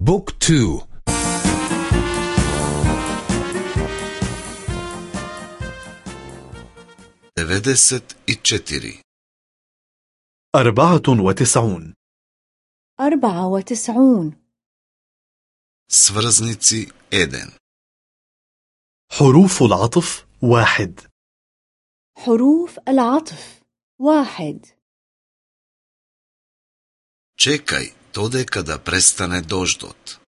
بوك تو. دفدست اتشتري أربعة وتسعون. أربعة وتسعون. سفرزنيتي إيدن. حروف العطف واحد. حروف العطف واحد. تشيكاي додека да престане дождот.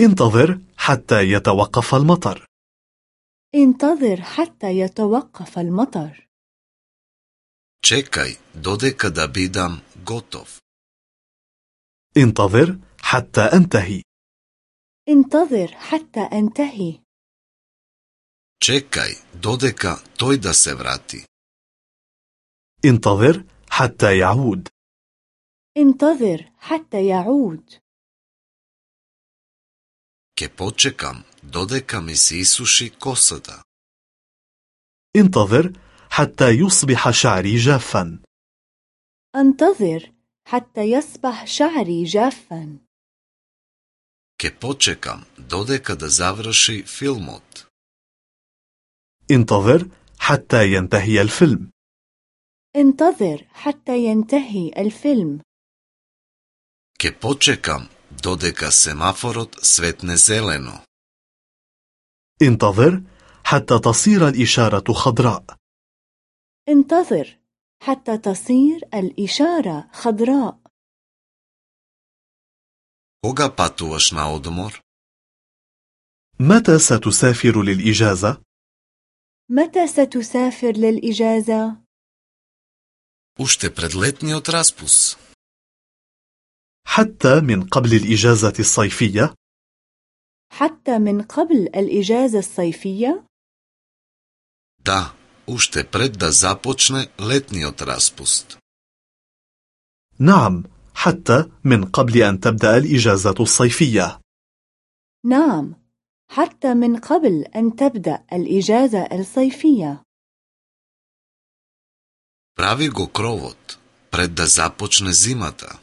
انتظر حتى يتوقف المطر انتظر حتى يتوقف المطر Чекај додека да бидам готов. انتظر حتى أنتهي انتظر حتى أنتهي Чекај додека тој да се врати. انتظر حتى يعود انتظر حتى يعود Ке почекам додека ми се исуши косата. انتظر حتى يصبح شعري جافا أنتظر حتى يصبح شعري جافا Ке почекам додека да заврши филмот. انتظر حتى ينتهي الفيلم انتظر حتى ينتهي الفيلم Ке почекам додека семафорот светне зелено. انتظر حتى تصير الإشارة خضراء انتظر حتى تصير الإشارة خضراء Кога патуваш на одмор? متى ستسافر للإجازة؟ متى ستسافر للإجازة؟ Уште пред летниот распус. حتى من قبل الإجازة الصيفية حتى من قبل الإجازة الصيفية؟ Да, уште пред да започне летниот распуст. نعم حتى من قبل أن تبدأ الإجازة الصيفية نعم حتى من قبل أن تبدأ الإجازة الصيفية Прави го кровот пред да започне зимата.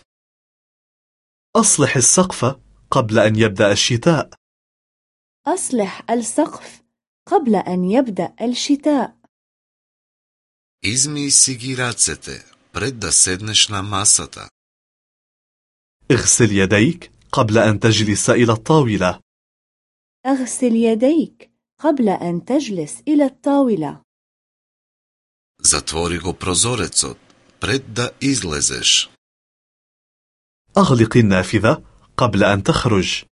أصلح السقف قبل أن يبدأ الشتاء أصلح السقف قبل أن يبدأ الشتاء Измии си ги рацете пред да седнеш на масата. اغسل يديك قبل أن تجلس إلى الطاولة أغسل يديك قبل أن تجلس إلى الطاولة Затвори го прозорецот пред да излезеш. أغلق النافذة قبل أن تخرج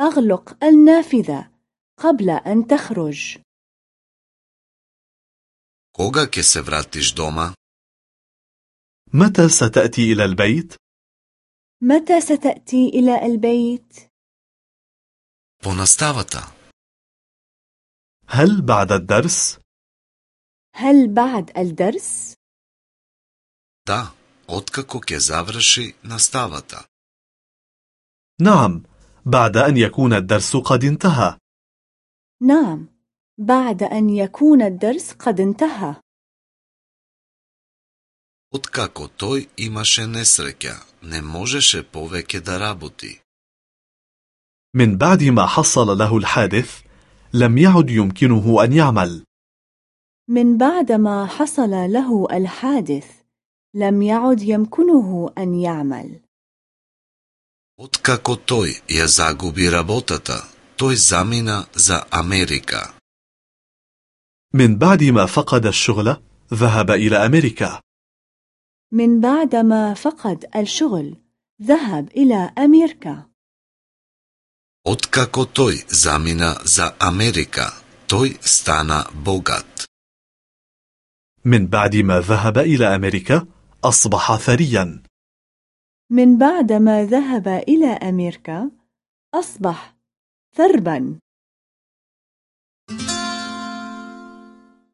أغلق النافذة قبل أن تخرج Кога ќе се вратиш дома? متى ستأتي إلى البيت؟ متى ستأتي إلى البيت؟ По наставата. هل بعد الدرس؟ هل بعد الدرس؟ Да, откако ќе заврши наставата. نعم بعد أن يكون الدرس قد انتهى نعم بعد أن يكون الدرس قد انتهى Откако тој имаше несреќа, не можеше повеќе да работи. من بعد ما حصل له الحادث لم يعد يمكنه أن يعمل من بعد ما حصل له الحادث لم يعد يمكنه أن يعمل Откако тој ја загуби работата, тој замина за Америка. من بعد ما فقد الشغل ذهب إلى أمريكا من بعد ما فقد الشغل ذهب إلى أمريكا Откако тој замина за Америка, тој стана богат. من بعد ما ذهب إلى أمريكا أصبح ثريا. من بعد ما ذهب إلى أمريكا أصبح ثربا.